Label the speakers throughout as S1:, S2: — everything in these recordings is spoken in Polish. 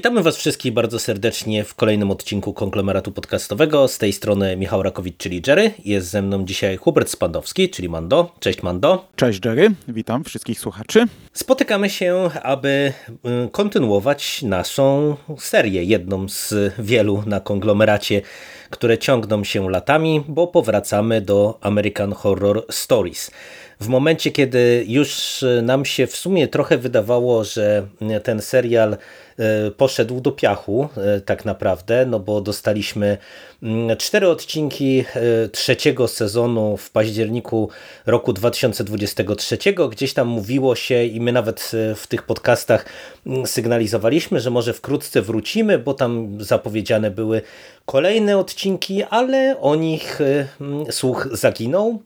S1: Witamy Was wszystkich bardzo serdecznie w kolejnym odcinku konglomeratu podcastowego. Z tej strony Michał Rakowicz, czyli Jerry. Jest ze mną dzisiaj Hubert Spandowski, czyli Mando. Cześć Mando.
S2: Cześć Jerry, witam wszystkich słuchaczy.
S1: Spotykamy się, aby y, kontynuować naszą serię, jedną z wielu na konglomeracie, które ciągną się latami, bo powracamy do American Horror Stories w momencie, kiedy już nam się w sumie trochę wydawało, że ten serial poszedł do piachu e, tak naprawdę, no bo dostaliśmy mm, cztery odcinki e, trzeciego sezonu w październiku roku 2023. Gdzieś tam mówiło się i my nawet w tych podcastach mm, sygnalizowaliśmy, że może wkrótce wrócimy, bo tam zapowiedziane były kolejne odcinki, ale o nich mm, słuch zaginął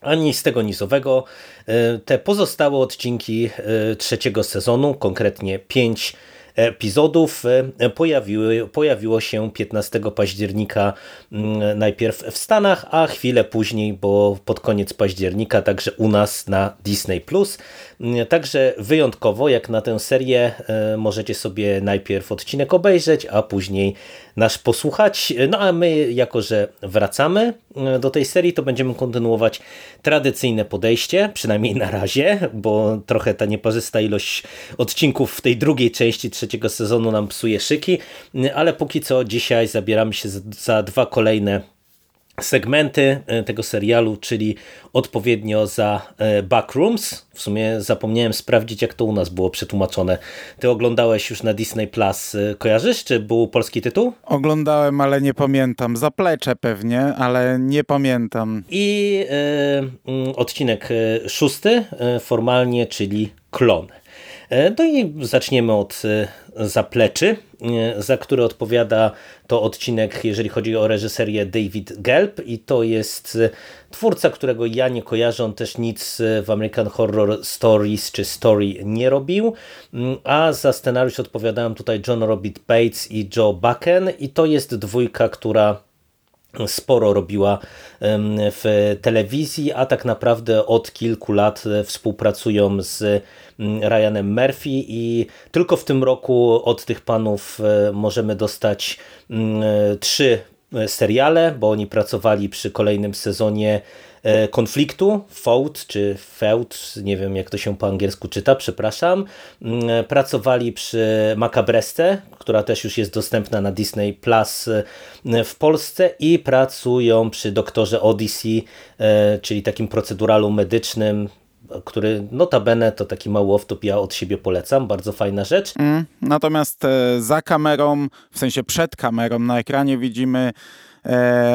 S1: ani z tego nizowego. E, te pozostałe odcinki e, trzeciego sezonu, konkretnie pięć epizodów e, pojawiły, pojawiło się 15 października mm, najpierw w Stanach, a chwilę później, bo pod koniec października także u nas na Disney+. Mm, także wyjątkowo, jak na tę serię możecie sobie najpierw odcinek obejrzeć, a później nasz posłuchać. No a my, jako że wracamy e, do tej serii, to będziemy kontynuować tradycyjne podejście, przynajmniej na razie, bo trochę ta nieparzysta ilość odcinków w tej drugiej części trzeciego sezonu nam psuje szyki, ale póki co dzisiaj zabieramy się za dwa kolejne segmenty e, tego serialu, czyli odpowiednio za e, Backrooms. W sumie zapomniałem sprawdzić, jak to u nas było przetłumaczone. Ty oglądałeś już na Disney Plus. E, kojarzysz, czy był polski tytuł?
S2: Oglądałem, ale nie pamiętam. Zaplecze pewnie, ale nie pamiętam.
S1: I y, odcinek szósty formalnie, czyli klon. No i zaczniemy od zapleczy, za który odpowiada to odcinek, jeżeli chodzi o reżyserię David Gelb. I to jest twórca, którego ja nie kojarzę, on też nic w American Horror Stories czy Story nie robił, a za scenariusz odpowiadają tutaj John Robert Bates i Joe Bucken i to jest dwójka, która sporo robiła w telewizji, a tak naprawdę od kilku lat współpracują z Ryanem Murphy i tylko w tym roku od tych panów e, możemy dostać trzy seriale, bo oni pracowali przy kolejnym sezonie E, konfliktu, Feud czy Feud, nie wiem jak to się po angielsku czyta, przepraszam. Mm, e, pracowali przy Macabreste, która też już jest dostępna na Disney Plus e, w Polsce i pracują przy Doktorze Odyssey, czyli takim proceduralu medycznym, który notabene to taki mały off-top ja od siebie polecam, bardzo fajna rzecz. Mm,
S2: natomiast za kamerą, w sensie przed kamerą na ekranie widzimy e,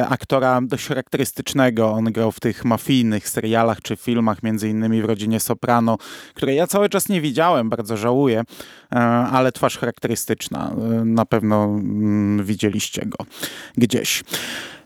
S2: aktora dość charakterystycznego. On grał w tych mafijnych serialach czy filmach, między innymi w Rodzinie Soprano, które ja cały czas nie widziałem, bardzo żałuję, e, ale twarz charakterystyczna. E, na pewno mm, widzieliście go gdzieś.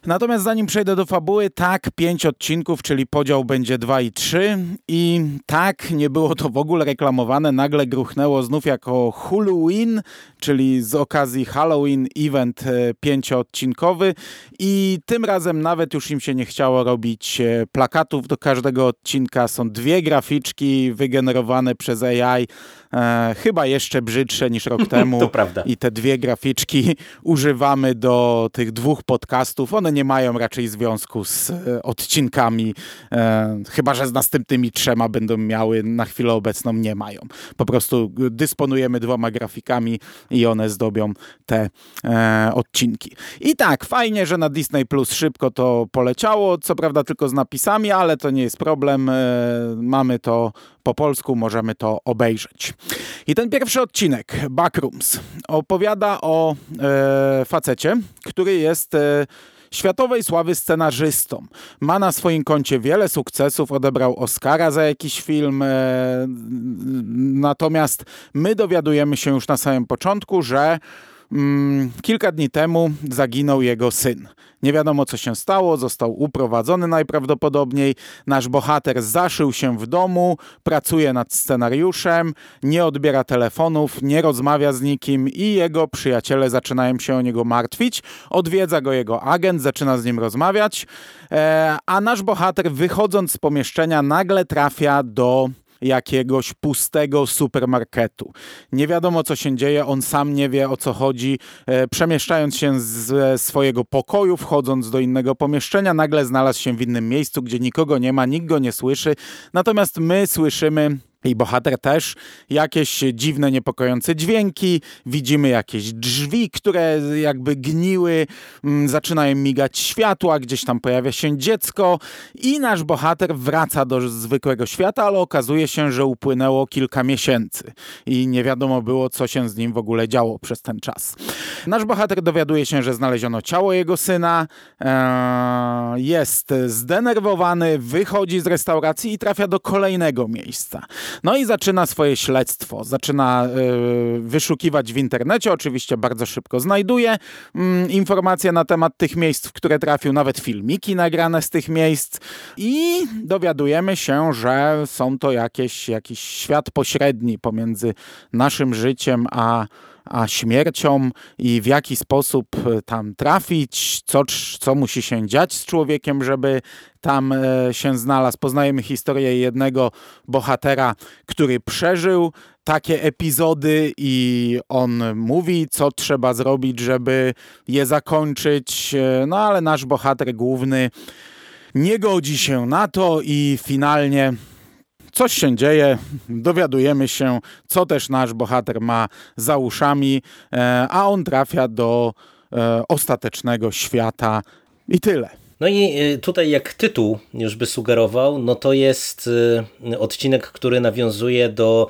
S2: Natomiast zanim przejdę do fabuły, tak, pięć odcinków, czyli podział będzie 2 i 3 i tak, nie było to w ogóle reklamowane, nagle gruchnęło znów jako Halloween, czyli z okazji Halloween event e, pięcioodcinkowy. I tym razem nawet już im się nie chciało robić e, plakatów do każdego odcinka, są dwie graficzki wygenerowane przez AI, e, chyba jeszcze brzydsze niż rok temu.
S1: to prawda.
S2: I te dwie graficzki używamy do tych dwóch podcastów. One nie mają raczej związku z e, odcinkami, e, chyba że z następnymi trzema będą miały, na chwilę obecną nie mają. Po prostu dysponujemy dwoma grafikami i one zdobią te e, odcinki. I tak, fajnie, że na Disney Plus szybko to poleciało, co prawda tylko z napisami, ale to nie jest problem. E, mamy to po polsku, możemy to obejrzeć. I ten pierwszy odcinek, Backrooms, opowiada o e, facecie, który jest e, światowej sławy scenarzystą. Ma na swoim koncie wiele sukcesów, odebrał Oscara za jakiś film, e, natomiast my dowiadujemy się już na samym początku, że kilka dni temu zaginął jego syn. Nie wiadomo co się stało, został uprowadzony najprawdopodobniej. Nasz bohater zaszył się w domu, pracuje nad scenariuszem, nie odbiera telefonów, nie rozmawia z nikim i jego przyjaciele zaczynają się o niego martwić. Odwiedza go jego agent, zaczyna z nim rozmawiać, e, a nasz bohater wychodząc z pomieszczenia nagle trafia do jakiegoś pustego supermarketu. Nie wiadomo, co się dzieje, on sam nie wie, o co chodzi. E, przemieszczając się z swojego pokoju, wchodząc do innego pomieszczenia, nagle znalazł się w innym miejscu, gdzie nikogo nie ma, nikt go nie słyszy. Natomiast my słyszymy i bohater też. Jakieś dziwne, niepokojące dźwięki, widzimy jakieś drzwi, które jakby gniły, mm, zaczynają migać światła, gdzieś tam pojawia się dziecko. I nasz bohater wraca do zwykłego świata, ale okazuje się, że upłynęło kilka miesięcy. I nie wiadomo było, co się z nim w ogóle działo przez ten czas. Nasz bohater dowiaduje się, że znaleziono ciało jego syna, eee, jest zdenerwowany, wychodzi z restauracji i trafia do kolejnego miejsca. No i zaczyna swoje śledztwo, zaczyna y, wyszukiwać w internecie, oczywiście bardzo szybko znajduje y, informacje na temat tych miejsc, w które trafił, nawet filmiki nagrane z tych miejsc. I dowiadujemy się, że są to jakieś, jakiś świat pośredni pomiędzy naszym życiem a a śmiercią i w jaki sposób e, tam trafić, co, co musi się dziać z człowiekiem, żeby tam e, się znalazł. Poznajemy historię jednego bohatera, który przeżył takie epizody i on mówi, co trzeba zrobić, żeby je zakończyć. E, no ale nasz bohater główny nie godzi się na to i finalnie coś się dzieje, dowiadujemy się, co też nasz bohater ma za uszami, e, a on trafia do e, ostatecznego świata i tyle.
S1: No i e, tutaj jak tytuł już by sugerował, no to jest odcinek, który nawiązuje do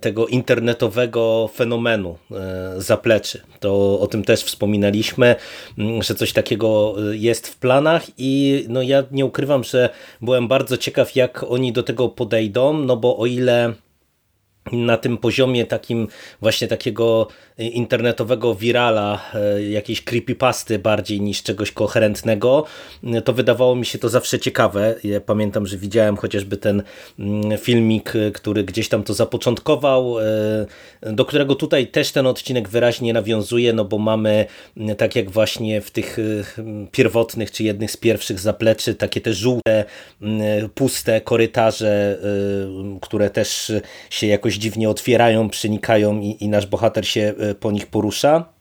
S1: tego internetowego fenomenu e, zapleczy. To o tym też wspominaliśmy, mm, że coś takiego e, jest w planach i no ja nie ukrywam, że byłem bardzo ciekaw jak oni do tego podejdą, no bo o ile na tym poziomie takim właśnie takiego internetowego wirala, e, jakiejś creepypasty bardziej niż czegoś koherentnego, to wydawało mi się to zawsze ciekawe. Ja pamiętam, że widziałem chociażby ten mm, filmik, który gdzieś tam to zapoczątkował, e, do którego tutaj też ten odcinek wyraźnie nawiązuje, no bo mamy mm, tak jak właśnie w tych e, pierwotnych, czy jednych z pierwszych zapleczy, takie te żółte, mm, puste korytarze, które też się jakoś dziwnie otwierają, przenikają i, i nasz bohater się po nich porusza.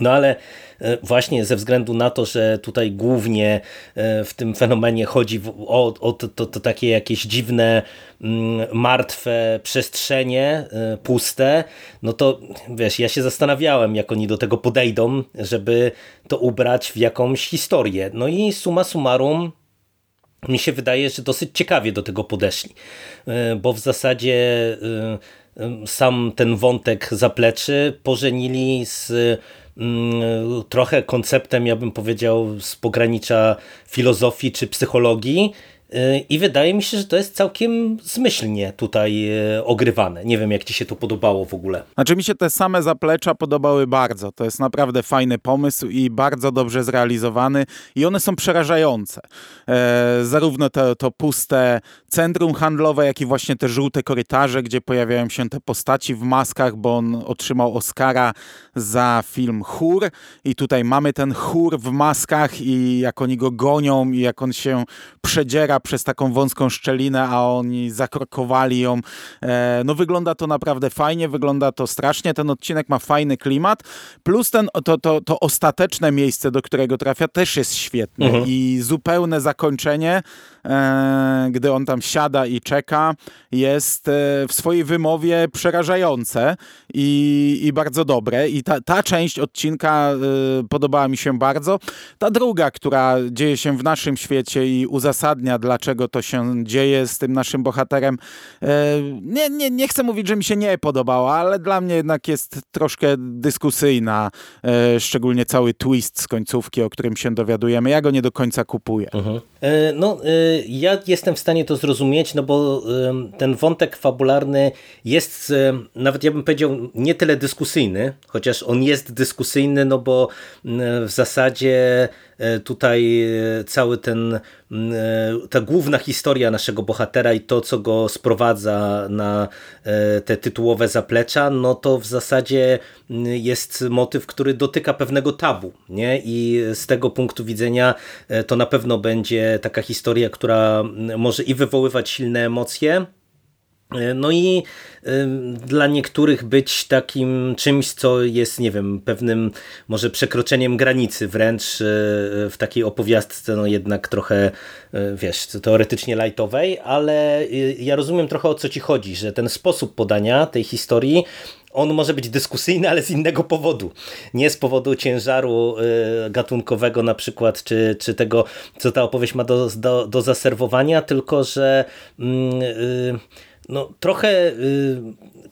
S1: No ale e, właśnie ze względu na to, że tutaj głównie e, w tym fenomenie chodzi o, o to, to, to, takie jakieś dziwne, mm, martwe przestrzenie, e, puste, no to wiesz, ja się zastanawiałem, jak oni do tego podejdą, żeby to ubrać w jakąś historię. No i suma summarum mi się wydaje, że dosyć ciekawie do tego podeszli, bo w zasadzie sam ten wątek zapleczy pożenili z mm, trochę konceptem, ja bym powiedział, z pogranicza filozofii czy psychologii, i wydaje mi się, że to jest całkiem zmyślnie tutaj e, ogrywane. Nie wiem, jak ci się to podobało w ogóle.
S2: Znaczy mi się te same zaplecza podobały bardzo. To jest naprawdę fajny pomysł i bardzo dobrze zrealizowany i one są przerażające. E, zarówno to, to puste centrum handlowe, jak i właśnie te żółte korytarze, gdzie pojawiają się te postaci w maskach, bo on otrzymał Oscara za film Chór i tutaj mamy ten chór w maskach i jak oni go gonią i jak on się przedziera przez taką wąską szczelinę, a oni zakrokowali ją. E, no wygląda to naprawdę fajnie, wygląda to strasznie. Ten odcinek ma fajny klimat, plus ten, to, to, to ostateczne miejsce, do którego trafia, też jest świetne mhm. i zupełne zakończenie, e, gdy on tam siada i czeka, jest e, w swojej wymowie przerażające i, i bardzo dobre. I ta, ta część odcinka podobała mi się bardzo. Ta druga, która dzieje się w naszym świecie i uzasadnia dlaczego to się dzieje z tym naszym bohaterem. E, nie, nie, nie chcę mówić, że mi się nie podobała, ale dla mnie jednak jest troszkę dyskusyjna, e, szczególnie cały twist z końcówki, o którym się dowiadujemy. Ja go nie do końca kupuję. Mhm.
S1: E, no, ja jestem w stanie to zrozumieć, no bo ten wątek fabularny jest, nawet ja bym powiedział, nie tyle dyskusyjny, chociaż on jest dyskusyjny, no bo w zasadzie tutaj e, cały ten, e, ta główna historia naszego bohatera i to, co go sprowadza na te tytułowe zaplecza, no to w zasadzie jest motyw, który dotyka pewnego tabu, nie? I z tego punktu widzenia to na pewno będzie taka historia, która może i wywoływać silne emocje, No i dla niektórych być takim czymś, co jest, nie wiem, pewnym może przekroczeniem granicy wręcz e, w takiej opowiastce, no jednak trochę, e, wiesz, teoretycznie lightowej, ale e, ja rozumiem trochę o co ci chodzi, że ten sposób podania tej historii on może być dyskusyjny, ale z innego powodu. Nie z powodu ciężaru gatunkowego na przykład, czy, czy tego, co ta opowieść ma do, do, do zaserwowania, tylko że yy, no, trochę y,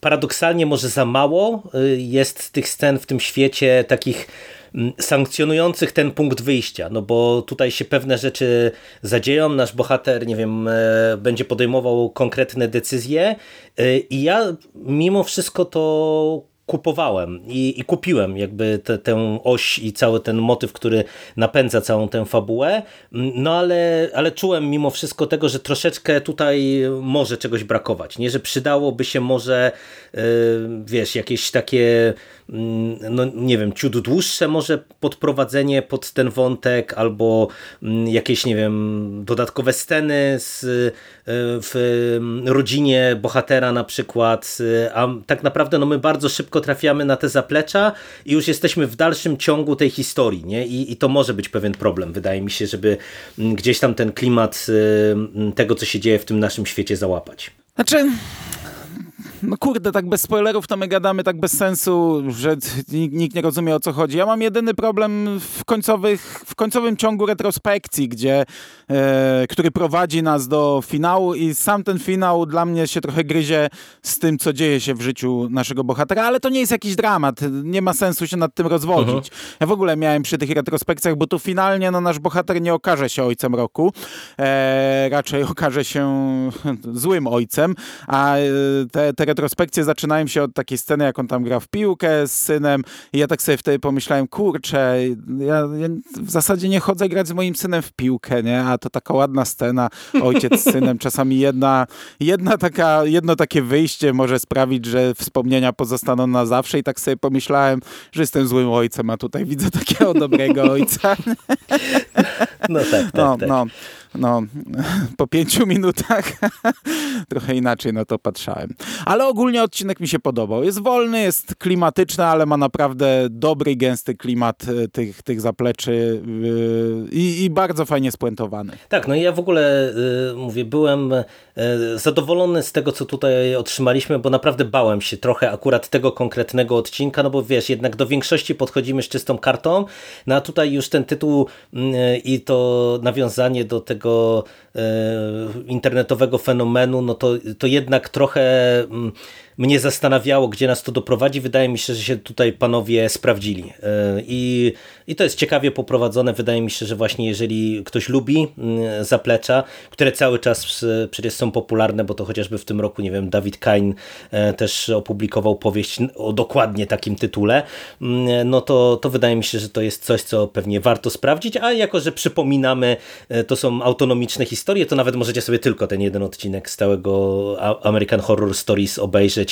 S1: paradoksalnie może za mało y, jest tych scen w tym świecie takich mm, sankcjonujących ten punkt wyjścia, no bo tutaj się pewne rzeczy zadzieją, nasz bohater, nie wiem, e, będzie podejmował konkretne decyzje y, i ja mimo wszystko to kupowałem i, i kupiłem jakby te, tę oś i cały ten motyw, który napędza całą tę fabułę, no ale, ale czułem mimo wszystko tego, że troszeczkę tutaj może czegoś brakować, nie, że przydałoby się może yy, wiesz, jakieś takie Mm, no nie wiem, ciut dłuższe może podprowadzenie pod ten wątek, albo mm, jakieś, nie wiem, dodatkowe sceny z, y, w rodzinie bohatera na przykład, y, a tak naprawdę no my bardzo szybko trafiamy na te zaplecza i już jesteśmy w dalszym ciągu tej historii, nie? I, i to może być pewien problem, wydaje mi się, żeby mm, gdzieś tam ten klimat y, tego, co się dzieje w tym naszym świecie załapać.
S2: Znaczy, no kurde, tak bez spoilerów to my gadamy tak bez sensu, że nikt nie rozumie o co chodzi. Ja mam jedyny problem w, końcowych, w końcowym ciągu retrospekcji, gdzie, e, który prowadzi nas do finału i sam ten finał dla mnie się trochę gryzie z tym, co dzieje się w życiu naszego bohatera, ale to nie jest jakiś dramat, nie ma sensu się nad tym rozwodzić. Mhm. Ja w ogóle miałem przy tych retrospekcjach, bo tu finalnie no, nasz bohater nie okaże się ojcem roku, e, raczej okaże się złym ojcem, a e, te, te retrospekcje zaczynają się od takiej sceny, jak on tam gra w piłkę z synem i ja tak sobie wtedy pomyślałem, kurczę, ja, ja w zasadzie nie chodzę grać z moim synem w piłkę, nie? A to taka ładna scena, ojciec z synem, czasami jedna, jedna taka, jedno takie wyjście może sprawić, że wspomnienia pozostaną na zawsze i tak sobie pomyślałem, że jestem złym ojcem, a tutaj widzę takiego dobrego ojca.
S1: No tak, tak, no, tak. No
S2: no, po pięciu minutach trochę inaczej na to patrzałem. Ale ogólnie odcinek mi się podobał. Jest wolny, jest klimatyczny, ale ma naprawdę dobry, gęsty klimat e, tych, tych zapleczy yy, i, bardzo fajnie spuentowany.
S1: Tak, no i ja w ogóle yy, mówię, byłem zadowolony z tego, co tutaj otrzymaliśmy, bo naprawdę bałem się trochę akurat tego konkretnego odcinka, no bo wiesz, jednak do większości podchodzimy z czystą kartą, no a tutaj już ten tytuł i to nawiązanie do tego tego e, internetowego fenomenu, no to, to jednak trochę mm, mnie zastanawiało, gdzie nas to doprowadzi. Wydaje mi się, że się tutaj panowie sprawdzili. E, I, i to jest ciekawie poprowadzone. Wydaje mi się, że właśnie jeżeli ktoś lubi zaplecza, które cały czas przecież są popularne, bo to chociażby w tym roku, nie wiem, Dawid Kain e, też opublikował powieść o dokładnie takim tytule, no to, to wydaje mi się, że to jest coś, co pewnie warto sprawdzić, a jako, że przypominamy, e, to są autonomiczne historie, to nawet możecie sobie tylko ten jeden odcinek stałego American Horror Stories obejrzeć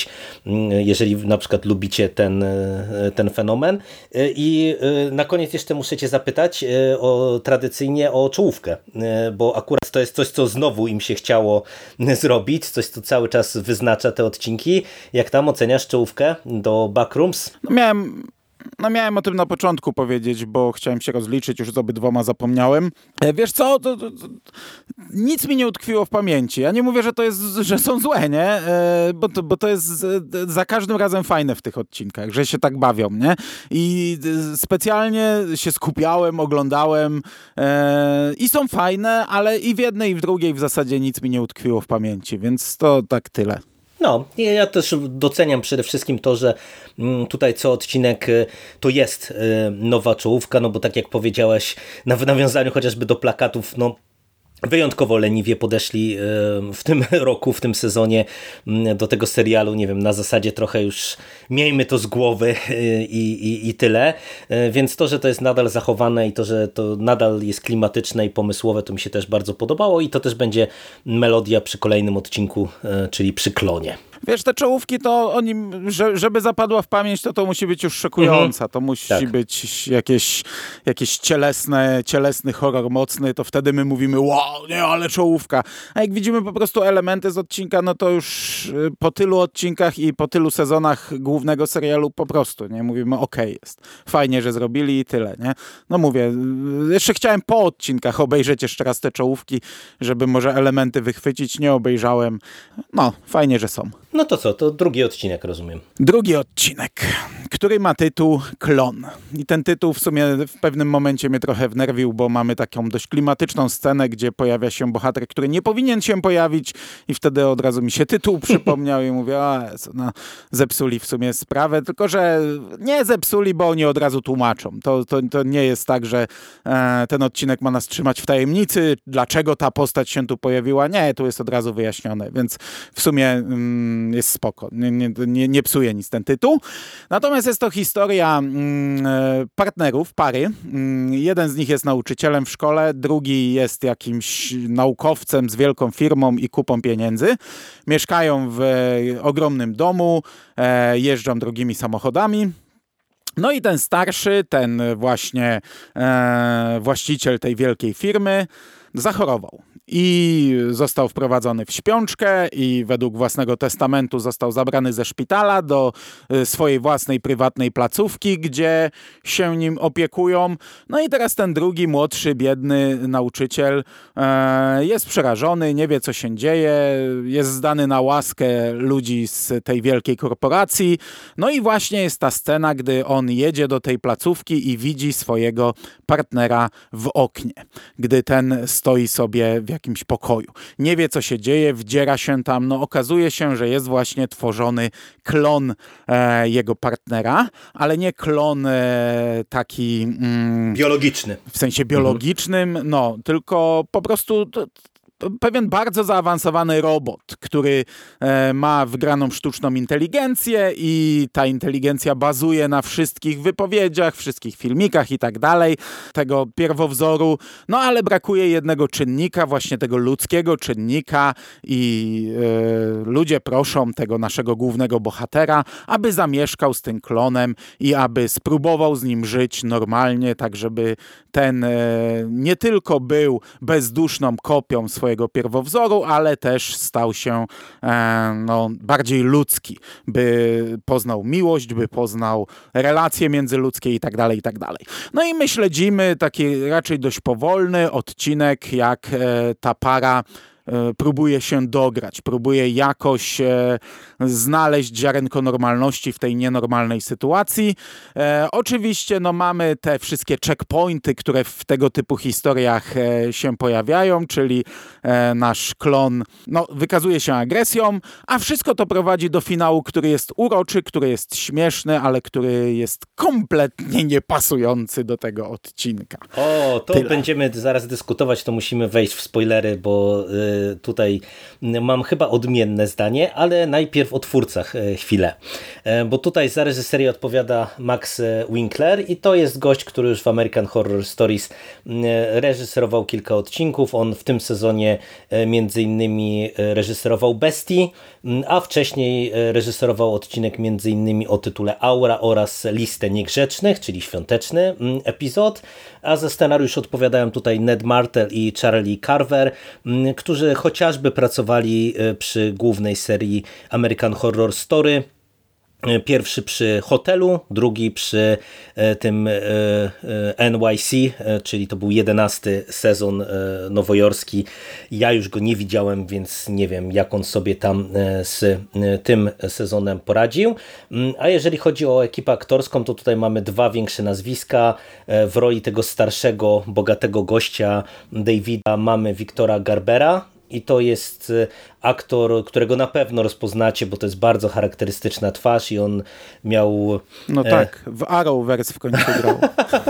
S1: Mm, jeżeli na przykład lubicie ten, e, ten fenomen. E, I e, na koniec jeszcze muszę cię zapytać o, tradycyjnie o czołówkę, bo akurat to jest coś, co znowu im się chciało zrobić, coś, co cały czas wyznacza te odcinki. Jak tam oceniasz czołówkę do Backrooms?
S2: No miałem no miałem o tym na początku powiedzieć, bo chciałem się rozliczyć, już z obydwoma zapomniałem. E, wiesz co, to, to, to, nic mi nie utkwiło w pamięci. Ja nie mówię, że to jest, że są złe, nie? E, bo, to, bo to jest za każdym razem fajne w tych odcinkach, że się tak bawią, nie? I specjalnie się skupiałem, oglądałem e, i są fajne, ale i w jednej i w drugiej w zasadzie nic mi nie utkwiło w pamięci, więc to tak tyle.
S1: No, ja też doceniam przede wszystkim to, że mm, tutaj co odcinek y, to jest y, nowa czołówka, no bo tak jak powiedziałeś, na nawiązaniu chociażby do plakatów, no wyjątkowo leniwie podeszli w tym roku, w tym sezonie mm, do tego serialu, nie wiem, na zasadzie trochę już miejmy to z głowy y, i, i, i tyle, y, więc to, że to jest nadal zachowane i to, że to nadal jest klimatyczne i pomysłowe, to mi się też bardzo podobało i to też będzie melodia przy kolejnym odcinku, czyli przy klonie.
S2: Wiesz, te czołówki to oni, żeby zapadła w pamięć, to to musi być już szokująca. Mhm. To musi tak. być jakieś, jakieś cielesne, cielesny horror mocny, to wtedy my mówimy, wow, nie, ale czołówka. A jak widzimy po prostu elementy z odcinka, no to już y, po tylu odcinkach i po tylu sezonach głównego serialu po prostu, nie? Mówimy, okej, okay, jest. Fajnie, że zrobili i tyle, nie? No mówię, y, jeszcze chciałem po odcinkach obejrzeć jeszcze raz te czołówki, żeby może elementy wychwycić. Nie obejrzałem. No, fajnie, że są.
S1: No to co, to drugi odcinek, rozumiem.
S2: Drugi odcinek, który ma tytuł Klon. I ten tytuł w sumie w pewnym momencie mnie trochę wnerwił, bo mamy taką dość klimatyczną scenę, gdzie pojawia się bohater, który nie powinien się pojawić i wtedy od razu mi się tytuł przypomniał i mówię, a no, zepsuli w sumie sprawę, tylko że nie zepsuli, bo oni od razu tłumaczą. To, to, to nie jest tak, że e, ten odcinek ma nas trzymać w tajemnicy, dlaczego ta postać się tu pojawiła. Nie, tu jest od razu wyjaśnione, więc w sumie mm, jest spoko. Nie, nie, nie, psuje nic ten tytuł. Natomiast jest to historia mm, e, partnerów, pary. Mm, jeden z nich jest nauczycielem w szkole, drugi jest jakimś naukowcem z wielką firmą i kupą pieniędzy. Mieszkają w ogromnym domu, e, jeżdżą drogimi samochodami. No i ten starszy, ten właśnie e, właściciel tej wielkiej firmy zachorował i został wprowadzony w śpiączkę i według własnego testamentu został zabrany ze szpitala do y, swojej własnej prywatnej placówki, gdzie się nim opiekują. No i teraz ten drugi, młodszy, biedny nauczyciel e, jest przerażony, nie wie co się dzieje, jest zdany na łaskę ludzi z tej wielkiej korporacji. No i właśnie jest ta scena, gdy on jedzie do tej placówki i widzi swojego partnera w oknie, gdy ten stoi sobie w jakimś pokoju. Nie wie, co się dzieje, wdziera się tam. No, okazuje się, że jest właśnie tworzony klon e, jego partnera, ale nie klon e, taki...
S1: Mm, biologiczny.
S2: W sensie biologicznym, mhm. no, tylko po prostu pewien bardzo zaawansowany robot, który e, ma wgraną sztuczną inteligencję i ta inteligencja bazuje na wszystkich wypowiedziach, wszystkich filmikach i tak dalej, tego pierwowzoru, no ale brakuje jednego czynnika, właśnie tego ludzkiego czynnika i e, ludzie proszą tego naszego głównego bohatera, aby zamieszkał z tym klonem i aby spróbował z nim żyć normalnie, tak żeby ten e, nie tylko był bezduszną kopią swojego swojego pierwowzoru, ale też stał się e, no, bardziej ludzki, by poznał miłość, by poznał relacje międzyludzkie i tak dalej, i tak dalej. No i my śledzimy taki raczej dość powolny odcinek, jak e, ta para próbuje się dograć, próbuje jakoś e, znaleźć ziarenko normalności w tej nienormalnej sytuacji. E, oczywiście no, mamy te wszystkie checkpointy, które w tego typu historiach się pojawiają, czyli nasz klon no, wykazuje się agresją, a wszystko to prowadzi do finału, który jest uroczy, który jest śmieszny, ale który jest kompletnie niepasujący do tego odcinka.
S1: O, to Tyle. będziemy zaraz dyskutować, to musimy wejść w spoilery, bo y, tutaj mam chyba odmienne zdanie, ale najpierw o twórcach e, chwilę. E, bo tutaj za reżyserię odpowiada Max Winkler i to jest gość, który już w American Horror Stories reżyserował kilka odcinków. On w tym sezonie e, między innymi reżyserował Bestii, a wcześniej reżyserował odcinek innymi o tytule Aura oraz Listę Niegrzecznych, czyli świąteczny epizod, a za scenariusz odpowiadają tutaj Ned Martel i Charlie Carver, którzy chociażby pracowali e, przy głównej serii American Horror Story, e, Pierwszy przy hotelu, drugi przy e, tym NYC, czyli to był jedenasty sezon nowojorski. Ja już go nie widziałem, więc nie wiem, jak on sobie tam z tym sezonem poradził. Mm, a jeżeli chodzi o ekipę aktorską, to tutaj mamy dwa większe nazwiska. W roli tego starszego, bogatego gościa Davida mamy Wiktora Garbera, i to jest aktor, którego na pewno rozpoznacie, bo to jest bardzo charakterystyczna twarz i on miał...
S2: No e, tak, w Arrowverse w końcu grał.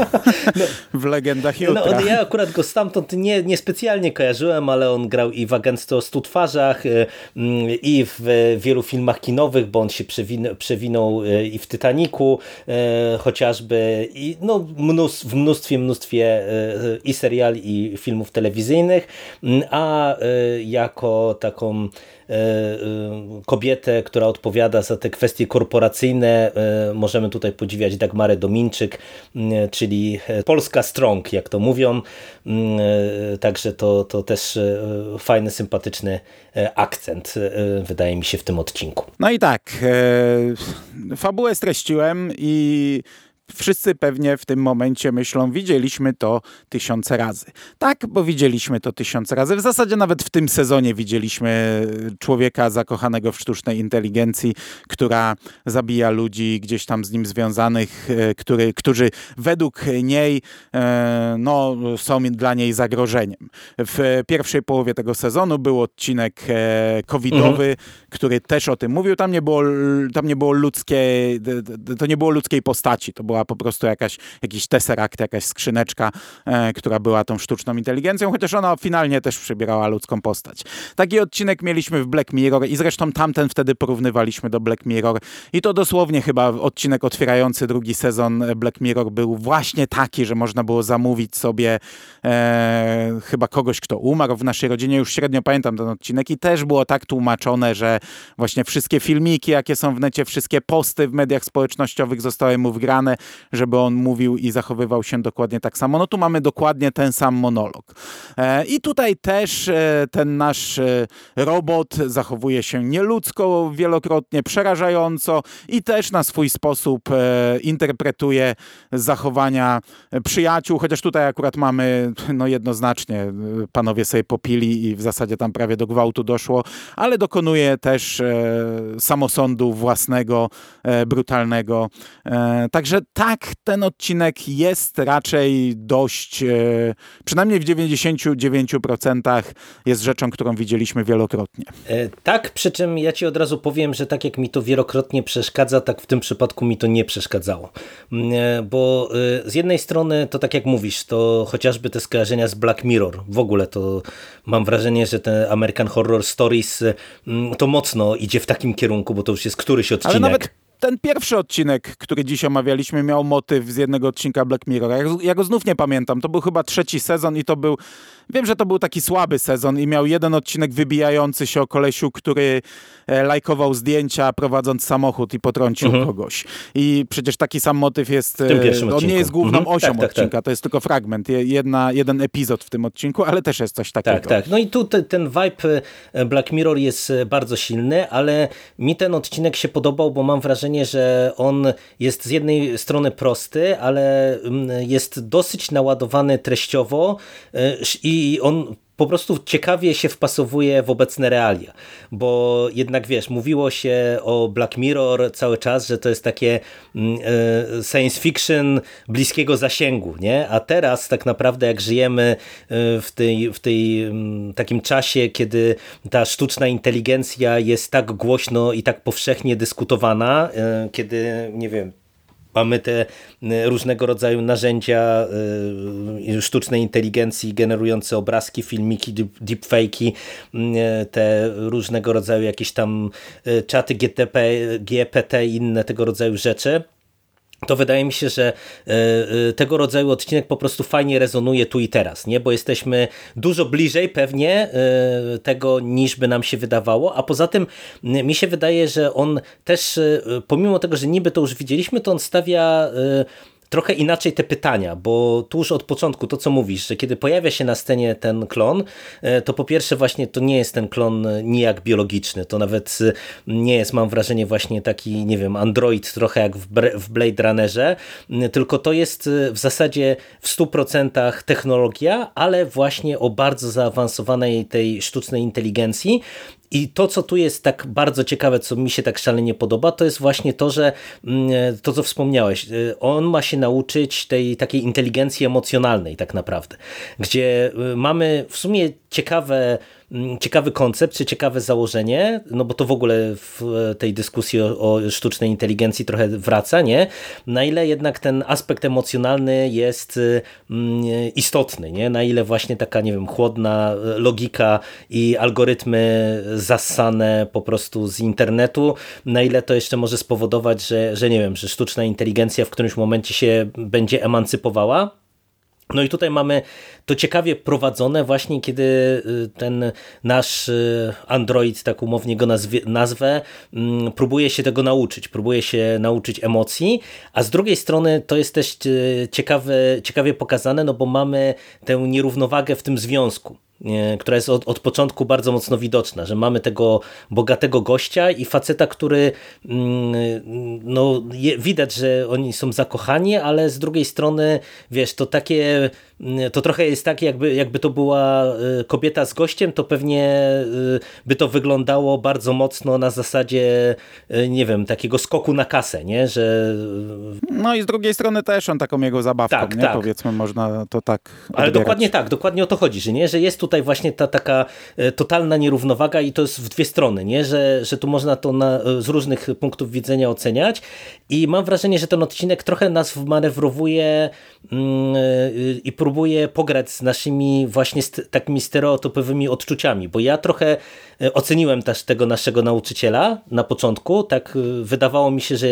S2: no, w Legendach no, Jutra.
S1: No, ja akurat go stamtąd nie, niespecjalnie kojarzyłem, ale on grał i w Agentstwo o stu twarzach y, mm, i w wielu filmach kinowych, bo on się przewinął, przewinął i w Titaniku chociażby i no, w mnóstwie, mnóstwie i seriali i filmów telewizyjnych, mm, a jako taką kobietę, która odpowiada za te kwestie korporacyjne. Możemy tutaj podziwiać Dagmarę Dominczyk, czyli Polska Strong, jak to mówią. Także to, to też fajny, sympatyczny akcent, wydaje mi się, w tym odcinku.
S2: No i tak, fabułę streściłem i Wszyscy pewnie w tym momencie myślą, widzieliśmy to tysiące razy. Tak, bo widzieliśmy to tysiące razy. W zasadzie nawet w tym sezonie widzieliśmy człowieka zakochanego w sztucznej inteligencji, która zabija ludzi gdzieś tam z nim związanych, e, który, którzy według niej e, no, są dla niej zagrożeniem. W pierwszej połowie tego sezonu był odcinek e, covidowy, mhm. który też o tym mówił. Tam nie było, tam nie było ludzkiej, to nie było ludzkiej postaci, to była po prostu jakaś, jakiś tesseract, jakaś skrzyneczka, e, która była tą sztuczną inteligencją, chociaż ona finalnie też przybierała ludzką postać. Taki odcinek mieliśmy w Black Mirror i zresztą tamten wtedy porównywaliśmy do Black Mirror i to dosłownie chyba odcinek otwierający drugi sezon Black Mirror był właśnie taki, że można było zamówić sobie e, chyba kogoś, kto umarł w naszej rodzinie. Już średnio pamiętam ten odcinek i też było tak tłumaczone, że właśnie wszystkie filmiki, jakie są w necie, wszystkie posty w mediach społecznościowych zostały mu wgrane, żeby on mówił i zachowywał się dokładnie tak samo. No tu mamy dokładnie ten sam monolog. E, I tutaj też e, ten nasz e, robot zachowuje się nieludzko, wielokrotnie przerażająco i też na swój sposób interpretuje zachowania przyjaciół, chociaż tutaj akurat mamy no jednoznacznie panowie sobie popili i w zasadzie tam prawie do gwałtu doszło, ale dokonuje też samosądu własnego, brutalnego. Także tak, ten odcinek jest raczej dość, e, przynajmniej w 99% jest rzeczą, którą widzieliśmy wielokrotnie.
S1: E, tak, przy czym ja ci od razu powiem, że tak jak mi to wielokrotnie przeszkadza, tak w tym przypadku mi to nie przeszkadzało. Mm, e, bo z jednej strony to tak jak mówisz, to chociażby te skojarzenia z Black Mirror, w ogóle to mam wrażenie, że ten American Horror Stories mm, to mocno idzie w takim kierunku, bo to już jest któryś odcinek. Ale nawet
S2: ten pierwszy odcinek, który dziś omawialiśmy, miał motyw z jednego odcinka Black Mirror. Ja, ja go znów nie pamiętam. To był chyba trzeci sezon i to był Wiem, że to był taki słaby sezon i miał jeden odcinek wybijający się o kolesiu, który e, lajkował zdjęcia prowadząc samochód i potrącił mhm. kogoś. I przecież taki sam motyw jest...
S1: W tym pierwszym
S2: on
S1: odcinku.
S2: nie jest główną mhm. osią tak, tak, odcinka, tak. to jest tylko fragment, jedna, jeden epizod w tym odcinku, ale też jest coś takiego.
S1: Tak, tak. No i tu te, ten vibe e, Black Mirror jest e, bardzo silny, ale mi ten odcinek się podobał, bo mam wrażenie, że on jest z jednej strony prosty, ale mm, jest dosyć naładowany treściowo i i on po prostu ciekawie się wpasowuje w obecne realia, bo jednak wiesz, mówiło się o Black Mirror cały czas, że to jest takie mm, e, science fiction bliskiego zasięgu, nie? A teraz tak naprawdę jak żyjemy e, w tej, w tej mm, takim czasie, kiedy ta sztuczna inteligencja jest tak głośno i tak powszechnie dyskutowana, e, kiedy nie wiem, Mamy te y, różnego rodzaju narzędzia y, sztucznej inteligencji generujące obrazki, filmiki, deepfake'i, y, te różnego rodzaju jakieś tam czaty GTP, GPT i inne tego rodzaju rzeczy to wydaje mi się, że e, e, tego rodzaju odcinek po prostu fajnie rezonuje tu i teraz, nie? bo jesteśmy dużo bliżej pewnie e, tego niż by nam się wydawało, a poza tym mi się wydaje, że on też pomimo tego, że niby to już widzieliśmy, to on stawia trochę inaczej te pytania, bo tuż od początku to, co mówisz, że kiedy pojawia się na scenie ten klon, e, to po pierwsze właśnie to nie jest ten klon nijak biologiczny, to nawet e, nie jest, mam wrażenie, właśnie taki, nie wiem, android trochę jak w Blade Runnerze, tylko to jest e, w zasadzie w 100% technologia, ale właśnie o bardzo zaawansowanej tej sztucznej inteligencji, i to, co tu jest tak bardzo ciekawe, co mi się tak szalenie podoba, to jest właśnie to, że mm, to, co wspomniałeś, y, on ma się nauczyć tej takiej inteligencji emocjonalnej tak naprawdę, gdzie y, mamy w sumie ciekawe ciekawy koncept, czy ciekawe założenie, no bo to w ogóle w tej dyskusji o, o, sztucznej inteligencji trochę wraca, nie? Na ile jednak ten aspekt emocjonalny jest mm, istotny, nie? Na ile właśnie taka, nie wiem, chłodna logika i algorytmy zassane po prostu z internetu, na ile to jeszcze może spowodować, że, że nie wiem, że sztuczna inteligencja w którymś momencie się będzie emancypowała No i tutaj mamy to ciekawie prowadzone właśnie, kiedy y, ten nasz y, Android, tak umownie go nazwie, nazwę, mm, próbuje się tego nauczyć, próbuje się nauczyć emocji, a z drugiej strony to jest też y, ciekawe, ciekawie pokazane, no bo mamy tę nierównowagę w tym związku która jest od, od początku bardzo mocno widoczna, że mamy tego bogatego gościa i faceta, który mm, no, widać, że oni są zakochani, ale z drugiej strony, wiesz, to takie to trochę jest tak, jakby, jakby to była y, kobieta z gościem, to pewnie y, by to wyglądało bardzo mocno na zasadzie, y, nie wiem, takiego skoku na kasę, nie? Że...
S2: No i z drugiej strony też on taką jego zabawką, tak, nie? Tak. Powiedzmy, można to tak
S1: Ale dokładnie tak, dokładnie o to chodzi, że nie? Że jest tutaj właśnie ta taka totalna nierównowaga i to jest w dwie strony, nie? Że, że tu można to na, z różnych punktów widzenia oceniać i mam wrażenie, że ten odcinek trochę nas wmanewrowuje i próbuje pograć z naszymi właśnie takimi stereotypowymi odczuciami, bo ja trochę e, oceniłem też tego naszego nauczyciela na początku, tak e, wydawało mi się, że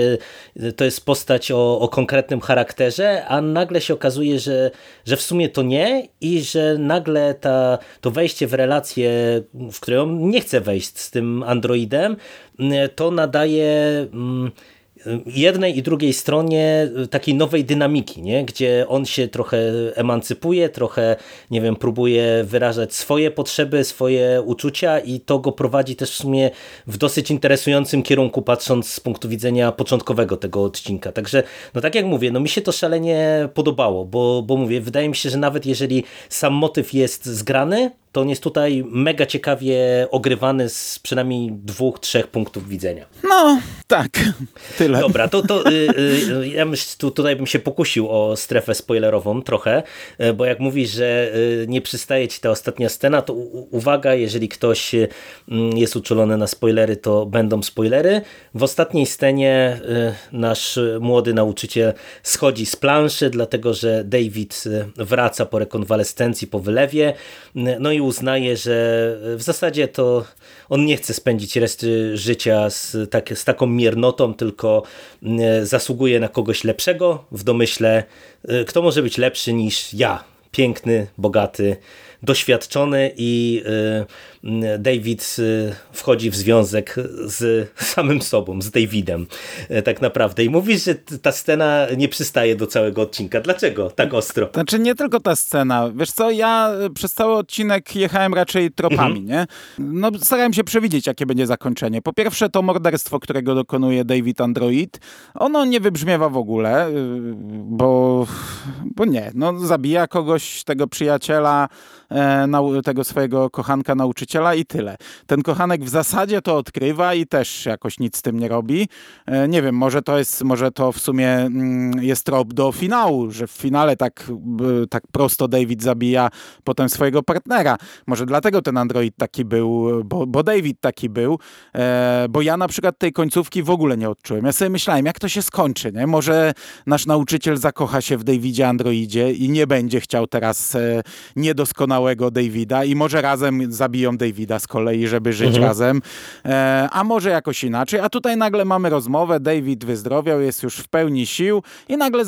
S1: to jest postać o, o konkretnym charakterze, a nagle się okazuje, że, że w sumie to nie i że nagle ta, to wejście w relację, w którą nie chce wejść z tym androidem, to nadaje... Mm, jednej i drugiej stronie takiej nowej dynamiki, nie? gdzie on się trochę emancypuje, trochę, nie wiem, próbuje wyrażać swoje potrzeby, swoje uczucia i to go prowadzi też w sumie w dosyć interesującym kierunku, patrząc z punktu widzenia początkowego tego odcinka. Także, no tak jak mówię, no mi się to szalenie podobało, bo, bo mówię, wydaje mi się, że nawet jeżeli sam motyw jest zgrany, to on jest tutaj mega ciekawie ogrywany z przynajmniej dwóch, trzech punktów widzenia.
S2: No, tak, tyle.
S1: Dobra, to, to y, y, ja myślę, tu, tutaj bym się pokusił o strefę spoilerową trochę, y, bo jak mówisz, że y, nie przystaje ci ta ostatnia scena, to u, uwaga, jeżeli ktoś y, jest uczulony na spoilery, to będą spoilery. W ostatniej scenie y, nasz młody nauczyciel schodzi z planszy, dlatego że David wraca po rekonwalescencji, po wylewie, no i uznaje, że w zasadzie to on nie chce spędzić reszty życia z, tak, z taką miernotą, tylko mm, zasługuje na kogoś lepszego w domyśle, y, kto może być lepszy niż ja, piękny, bogaty, doświadczony i y, David y, wchodzi w związek z samym sobą, z Davidem y, tak naprawdę. I mówisz, że ta scena nie przystaje do całego odcinka. Dlaczego tak ostro?
S2: Znaczy nie tylko ta scena. Wiesz co, ja przez cały odcinek jechałem raczej tropami, mhm. nie? No starałem się przewidzieć, jakie będzie zakończenie. Po pierwsze to morderstwo, którego dokonuje David Android. Ono nie wybrzmiewa w ogóle, bo, bo nie. No zabija kogoś, tego przyjaciela, E, tego swojego kochanka nauczyciela i tyle. Ten kochanek w zasadzie to odkrywa i też jakoś nic z tym nie robi. E, nie wiem, może to jest, może to w sumie mm, jest trop do finału, że w finale tak, tak prosto David zabija potem swojego partnera. Może dlatego ten android taki był, bo, bo David taki był, e, bo ja na przykład tej końcówki w ogóle nie odczułem. Ja sobie myślałem, jak to się skończy, nie? Może nasz nauczyciel zakocha się w Davidzie androidzie i nie będzie chciał teraz niedoskonałego małego Davida i może razem zabiją Davida z kolei, żeby żyć mhm. razem, e, a może jakoś inaczej. A tutaj nagle mamy rozmowę, David wyzdrowiał, jest już w pełni sił i nagle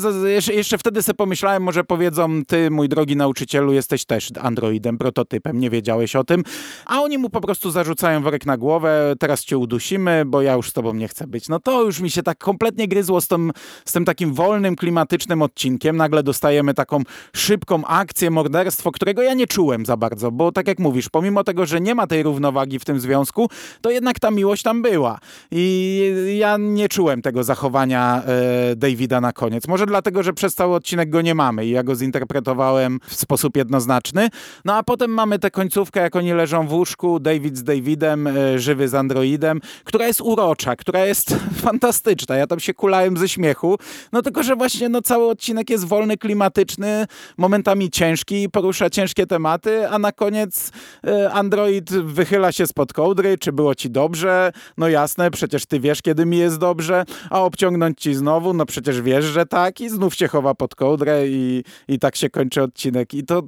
S2: jeszcze, wtedy sobie pomyślałem, może powiedzą, ty mój drogi nauczycielu jesteś też androidem, prototypem, nie wiedziałeś o tym, a oni mu po prostu zarzucają worek na głowę, teraz cię udusimy, bo ja już z tobą nie chcę być. No to już mi się tak kompletnie gryzło z tym, z tym takim wolnym, klimatycznym odcinkiem. Nagle dostajemy taką szybką akcję, morderstwo, którego ja nie czułem za bardzo, bo tak jak mówisz, pomimo tego, że nie ma tej równowagi w tym związku, to jednak ta miłość tam była. I ja nie czułem tego zachowania e, Davida na koniec. Może dlatego, że przez cały odcinek go nie mamy i ja go zinterpretowałem w sposób jednoznaczny. No a potem mamy tę końcówkę, jak oni leżą w łóżku, David z Davidem, e, żywy z androidem, która jest urocza, która jest fantastyczna. Ja tam się kulałem ze śmiechu. No tylko, że właśnie no, cały odcinek jest wolny, klimatyczny, momentami ciężki, porusza ciężkie tematy, a na koniec e, Android wychyla się spod kołdry, czy było ci dobrze? No jasne, przecież ty wiesz, kiedy mi jest dobrze, a obciągnąć ci znowu? No przecież wiesz, że tak i znów się chowa pod kołdrę i, i tak się kończy odcinek. I to,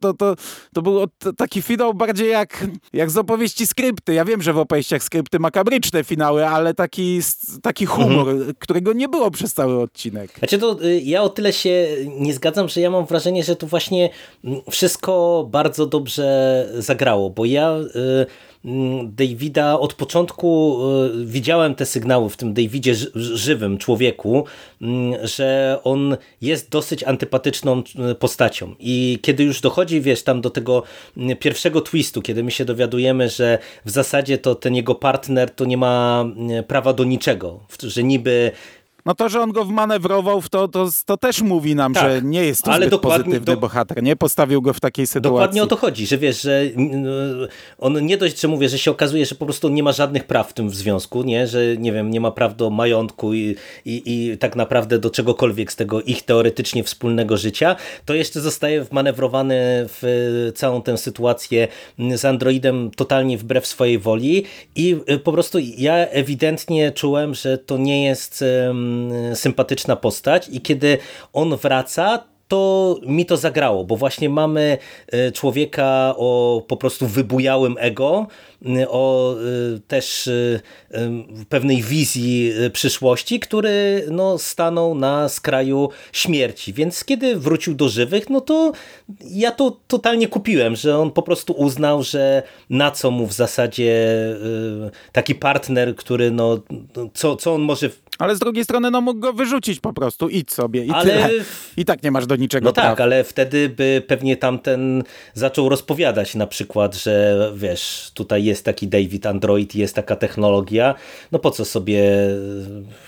S2: to, to, to był taki finał bardziej jak, jak z opowieści skrypty. Ja wiem, że w opowieściach skrypty makabryczne finały, ale taki, taki humor, mhm. którego nie było przez cały odcinek.
S1: Znaczy to y, ja o tyle się nie zgadzam, że ja mam wrażenie, że tu właśnie właśnie wszystko bardzo dobrze zagrało, bo ja Mm, Davida od początku e, widziałem te sygnały w tym Davidzie żywym człowieku, mm, że on jest dosyć antypatyczną e, postacią. I kiedy już dochodzi, wiesz, tam do tego mm, pierwszego twistu, kiedy my się dowiadujemy, że w zasadzie to ten jego partner to nie ma prawa do niczego, że niby
S2: no to, że on go wmanewrował to, to, to też mówi nam, tak, że nie jest to ale zbyt pozytywny do... bohater, nie? Postawił go w takiej sytuacji.
S1: Dokładnie o to chodzi, że wiesz, że on nie dość, że mówię, że się okazuje, że po prostu nie ma żadnych praw w tym związku, nie? Że nie wiem, nie ma praw do majątku i, i, i tak naprawdę do czegokolwiek z tego ich teoretycznie wspólnego życia, to jeszcze zostaje wmanewrowany w całą tę sytuację z Androidem totalnie wbrew swojej woli i po prostu ja ewidentnie czułem, że to nie jest sympatyczna postać i kiedy on wraca, to mi to zagrało, bo właśnie mamy e, człowieka o po prostu wybujałym ego, o e, też e, pewnej wizji przyszłości, który no, stanął na skraju śmierci. Więc kiedy wrócił do żywych, no to ja to totalnie kupiłem, że on po prostu uznał, że na co mu w zasadzie taki partner, który no, co, co on może
S2: ale z drugiej strony no mógł go wyrzucić po prostu, idź sobie i ale... tyle. I tak nie masz do niczego
S1: No
S2: praw.
S1: tak, ale wtedy by pewnie tamten zaczął rozpowiadać na przykład, że wiesz, tutaj jest taki David Android, jest taka technologia, no po co sobie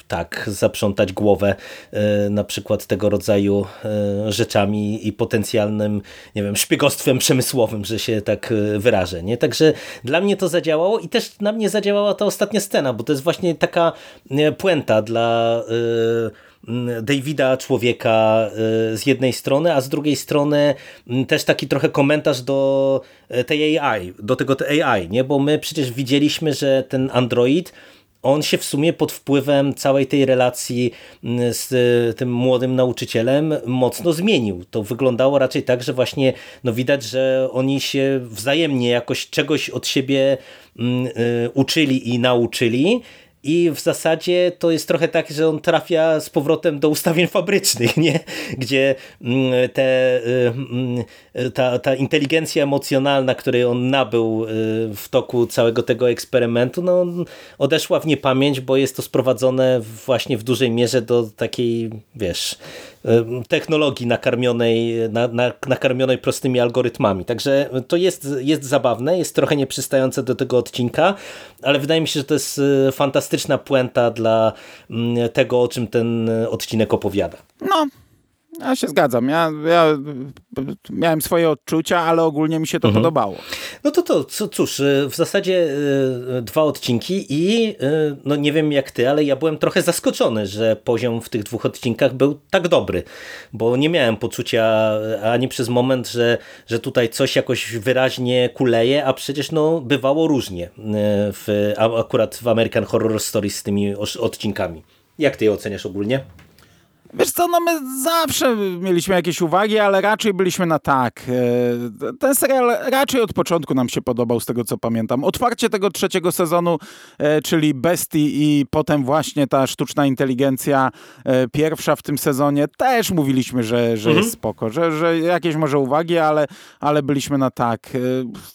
S1: tak zaprzątać głowę e, na przykład tego rodzaju e, rzeczami i potencjalnym, nie wiem, szpiegostwem przemysłowym, że się tak e, wyrażę, nie? Także dla mnie to zadziałało i też na mnie zadziałała ta ostatnia scena, bo to jest właśnie taka puenta dla Davida człowieka z jednej strony, a z drugiej strony też taki trochę komentarz do tej AI, do tego AI, nie? Bo my przecież widzieliśmy, że ten Android on się w sumie pod wpływem całej tej relacji z tym młodym nauczycielem mocno zmienił. To wyglądało raczej tak, że właśnie no widać, że oni się wzajemnie jakoś czegoś od siebie y, uczyli i nauczyli i w zasadzie to jest trochę tak, że on trafia z powrotem do ustawień fabrycznych, nie? gdzie mm, te, y, mm, ta, ta inteligencja emocjonalna, której on nabył y, w toku całego tego eksperymentu, no, odeszła w niepamięć, bo jest to sprowadzone właśnie w dużej mierze do takiej, wiesz, technologii nakarmionej, na, na, nakarmionej prostymi algorytmami. Także to jest, jest zabawne, jest trochę nieprzystające do tego odcinka, ale wydaje mi się, że to jest e, fantastyczna puenta dla mm, tego, o czym ten odcinek opowiada.
S2: No, ja się zgadzam. Ja, ja miałem swoje odczucia, ale ogólnie mi się to mhm. podobało.
S1: No to to, cóż, y, w zasadzie y, dwa odcinki i y, no nie wiem jak ty, ale ja byłem trochę zaskoczony, że poziom w tych dwóch odcinkach był tak dobry, bo nie miałem poczucia ani przez moment, że, że tutaj coś jakoś wyraźnie kuleje, a przecież no bywało różnie w, akurat w American Horror Stories z tymi odcinkami. Jak ty je oceniasz ogólnie?
S2: Wiesz co, no my zawsze mieliśmy jakieś uwagi, ale raczej byliśmy na tak. E, ten serial raczej od początku nam się podobał, z tego co pamiętam. Otwarcie tego trzeciego sezonu, e, czyli Bestii i potem właśnie ta sztuczna inteligencja e, pierwsza w tym sezonie, też mówiliśmy, że, że mhm. jest spoko, że, że jakieś może uwagi, ale, ale byliśmy na tak.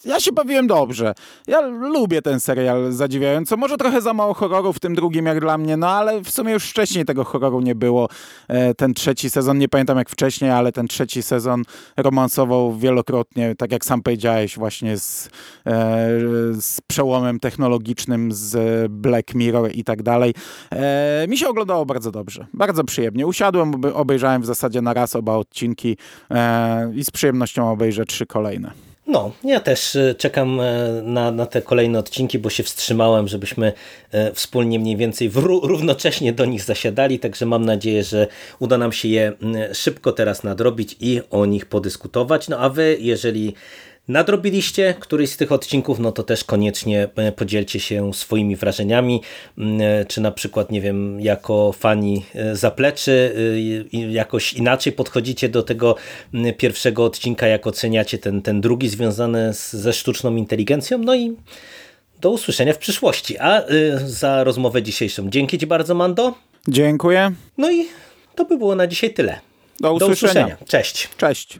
S2: Ja się bawiłem dobrze. Ja lubię ten serial zadziwiająco. Może trochę za mało horroru w tym drugim jak dla mnie, no ale w sumie już wcześniej tego horroru nie było. E, ten trzeci sezon, nie pamiętam jak wcześniej, ale ten trzeci sezon romansował wielokrotnie, tak jak sam powiedziałeś, właśnie z, e, z przełomem technologicznym, z Black Mirror i tak dalej. E, mi się oglądało bardzo dobrze, bardzo przyjemnie. Usiadłem, obejrzałem w zasadzie na raz oba odcinki i z przyjemnością obejrzę trzy kolejne.
S1: No, ja też e, czekam e, na, na te kolejne odcinki, bo się wstrzymałem, żebyśmy e, wspólnie mniej więcej równocześnie do nich zasiadali, także mam nadzieję, że uda nam się je szybko teraz nadrobić i o nich podyskutować. No a wy, jeżeli nadrobiliście któryś z tych odcinków, no to też koniecznie e, podzielcie się swoimi wrażeniami, mm, e, czy na przykład, nie wiem, jako fani e, zapleczy jakoś inaczej podchodzicie do tego mm, pierwszego odcinka, jak oceniacie ten, ten drugi związany z, ze sztuczną inteligencją, no i do usłyszenia w przyszłości. A za rozmowę dzisiejszą dzięki Ci bardzo, Mando.
S2: Dziękuję.
S1: No i to by było na dzisiaj tyle.
S2: Do
S1: Do
S2: usłyszenia.
S1: usłyszenia. Cześć.
S2: Cześć.